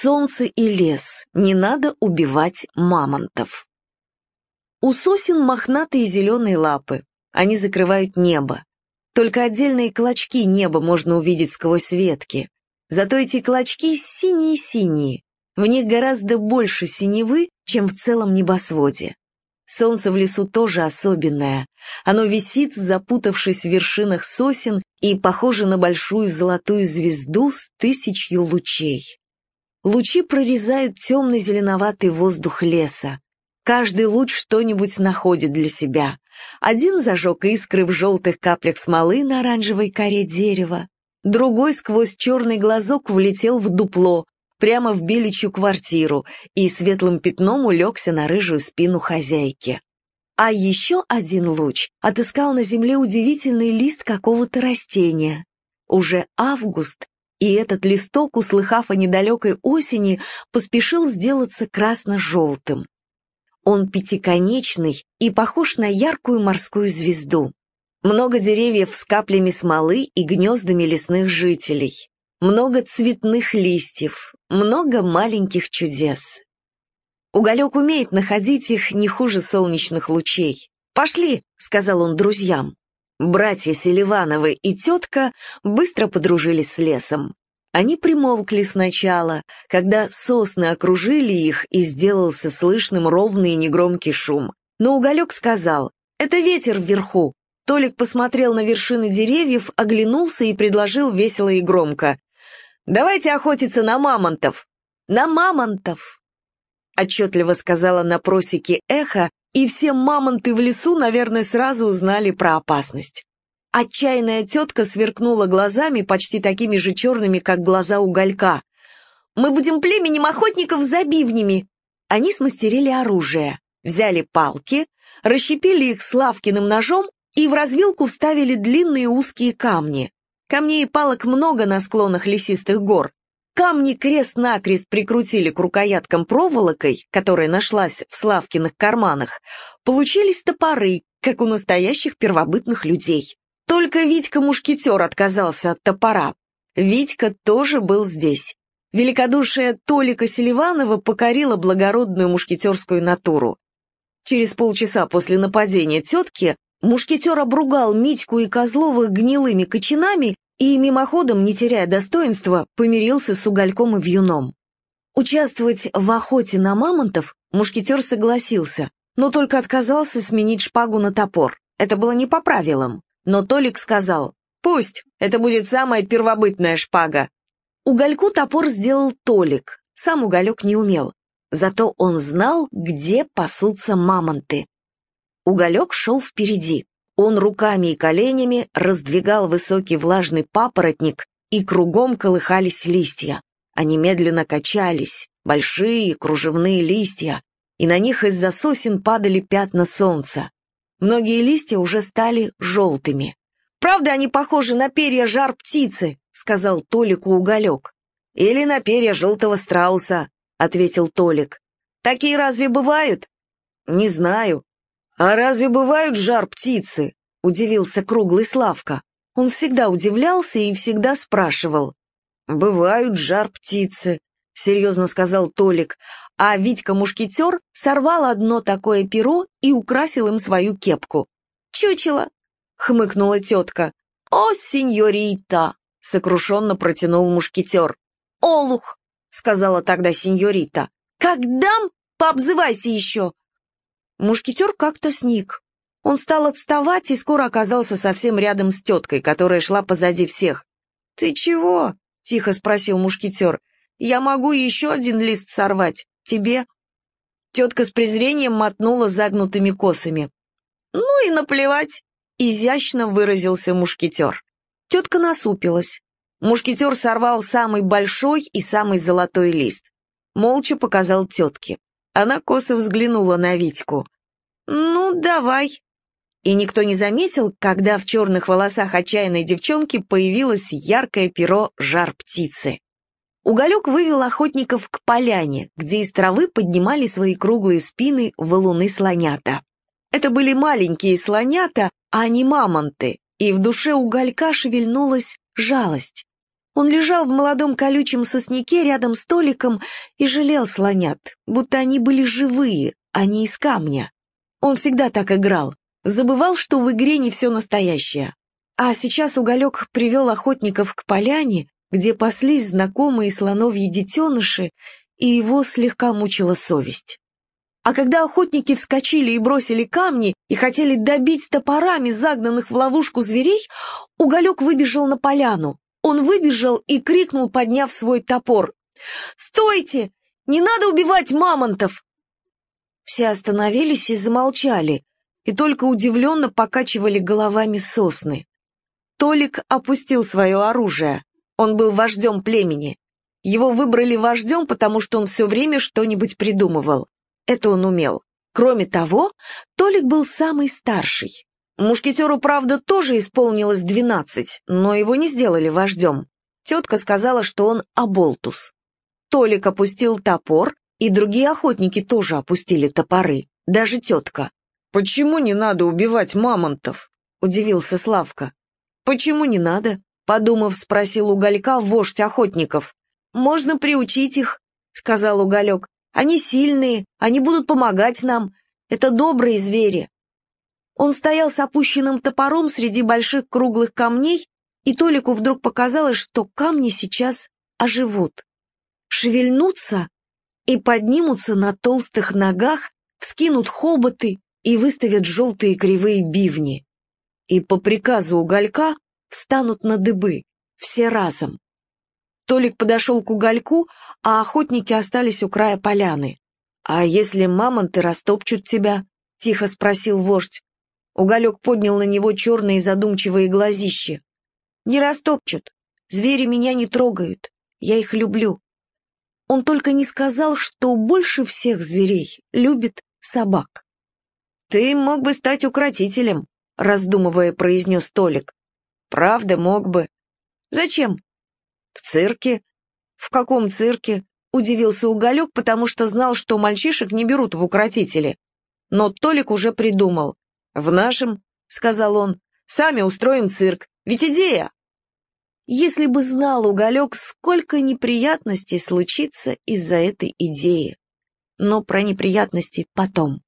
Солнце и лес, не надо убивать мамонтов. У сосен мохнатые зеленые лапы, они закрывают небо. Только отдельные клочки неба можно увидеть сквозь ветки. Зато эти клочки синие-синие, в них гораздо больше синевы, чем в целом небосводе. Солнце в лесу тоже особенное. Оно висит, запутавшись в вершинах сосен, и похоже на большую золотую звезду с тысячью лучей. Лучи прорезают темно-зеленоватый воздух леса. Каждый луч что-нибудь находит для себя. Один зажег искры в желтых каплях смолы на оранжевой коре дерева, другой сквозь черный глазок влетел в дупло, прямо в беличью квартиру, и светлым пятном улегся на рыжую спину хозяйки. А еще один луч отыскал на земле удивительный лист какого-то растения. Уже август, и этот листок, услыхав о недалекой осени, поспешил сделаться красно-желтым. Он пятиконечный и похож на яркую морскую звезду. Много деревьев с каплями смолы и гнездами лесных жителей. Много цветных листьев, много маленьких чудес. Уголек умеет находить их не хуже солнечных лучей. «Пошли», — сказал он друзьям. Братья Селивановы и тетка быстро подружились с лесом. Они примолкли сначала, когда сосны окружили их и сделался слышным ровный и негромкий шум. Но Уголек сказал, «Это ветер вверху». Толик посмотрел на вершины деревьев, оглянулся и предложил весело и громко, «Давайте охотиться на мамонтов». «На мамонтов!» Отчетливо сказала на просеке эхо, и все мамонты в лесу, наверное, сразу узнали про опасность. Отчаянная тетка сверкнула глазами, почти такими же черными, как глаза уголька. «Мы будем племенем охотников за бивнями!» Они смастерили оружие, взяли палки, расщепили их Славкиным ножом и в развилку вставили длинные узкие камни. Камней и палок много на склонах лесистых гор, Камни крест-накрест прикрутили к рукояткам проволокой, которая нашлась в Славкиных карманах. Получились топоры, как у настоящих первобытных людей. Только Витька-мушкетер отказался от топора. Витька тоже был здесь. Великодушие Толика Селиванова покорило благородную мушкетерскую натуру. Через полчаса после нападения тетки мушкетер обругал Митьку и Козловых гнилыми кочанами и, мимоходом, не теряя достоинства, помирился с угольком и вьюном. Участвовать в охоте на мамонтов мушкетер согласился, но только отказался сменить шпагу на топор. Это было не по правилам. Но Толик сказал, «Пусть, это будет самая первобытная шпага». Угольку топор сделал Толик, сам уголек не умел. Зато он знал, где пасутся мамонты. Уголек шел впереди. Он руками и коленями раздвигал высокий влажный папоротник, и кругом колыхались листья. Они медленно качались, большие кружевные листья, и на них из-за сосен падали пятна солнца. Многие листья уже стали желтыми. «Правда, они похожи на перья жар птицы», — сказал Толику Уголек. «Или на перья желтого страуса», — ответил Толик. «Такие разве бывают?» «Не знаю», «А разве бывают жар-птицы?» — удивился круглый Славка. Он всегда удивлялся и всегда спрашивал. «Бывают жар-птицы», — серьезно сказал Толик, а Витька-мушкетер сорвал одно такое перо и украсил им свою кепку. «Чучело!» — хмыкнула тетка. «О, сеньорита!» — сокрушенно протянул мушкетер. «Олух!» — сказала тогда сеньорита. «Как дам, пообзывайся еще!» Мушкетер как-то сник. Он стал отставать и скоро оказался совсем рядом с теткой, которая шла позади всех. «Ты чего?» — тихо спросил мушкетер. «Я могу еще один лист сорвать. Тебе?» Тетка с презрением мотнула загнутыми косами. «Ну и наплевать!» — изящно выразился мушкетер. Тетка насупилась. Мушкетер сорвал самый большой и самый золотой лист. Молча показал тетке. Она косо взглянула на Витьку. «Ну, давай». И никто не заметил, когда в черных волосах отчаянной девчонки появилось яркое перо жар птицы. Уголек вывел охотников к поляне, где из травы поднимали свои круглые спины валуны слонята. Это были маленькие слонята, а не мамонты, и в душе уголька шевельнулась жалость. Он лежал в молодом колючем сосняке рядом с Толиком и жалел слонят, будто они были живые, а не из камня. Он всегда так играл, забывал, что в игре не все настоящее. А сейчас Уголек привел охотников к поляне, где паслись знакомые слоновьи детеныши, и его слегка мучила совесть. А когда охотники вскочили и бросили камни и хотели добить топорами загнанных в ловушку зверей, Уголек выбежал на поляну. Он выбежал и крикнул, подняв свой топор. «Стойте! Не надо убивать мамонтов!» Все остановились и замолчали, и только удивленно покачивали головами сосны. Толик опустил свое оружие. Он был вождем племени. Его выбрали вождем, потому что он все время что-нибудь придумывал. Это он умел. Кроме того, Толик был самый старший. Мушкетеру, правда, тоже исполнилось двенадцать, но его не сделали вождем. Тетка сказала, что он оболтус. Толик опустил топор, и другие охотники тоже опустили топоры, даже тетка. «Почему не надо убивать мамонтов?» — удивился Славка. «Почему не надо?» — подумав, спросил Уголька вождь охотников. «Можно приучить их», — сказал Уголек. Они сильные, они будут помогать нам. Это добрые звери». Он стоял с опущенным топором среди больших круглых камней, и Толику вдруг показалось, что камни сейчас оживут. Шевельнутся и поднимутся на толстых ногах, вскинут хоботы и выставят желтые кривые бивни. И по приказу уголька встанут на дыбы, все разом. Толик подошел к угольку, а охотники остались у края поляны. «А если мамонты растопчут тебя?» — тихо спросил вождь. Уголек поднял на него черные задумчивые глазищи. «Не растопчут. Звери меня не трогают. Я их люблю». Он только не сказал, что больше всех зверей любит собак. «Ты мог бы стать укротителем», — раздумывая, произнес Толик. «Правда, мог бы». «Зачем?» «В цирке?» «В каком цирке?» — удивился Уголек, потому что знал, что мальчишек не берут в укротители. Но Толик уже придумал. «В нашем», — сказал он, — «сами устроим цирк. Ведь идея!» Если бы знал Уголек, сколько неприятностей случится из-за этой идеи. Но про неприятности потом.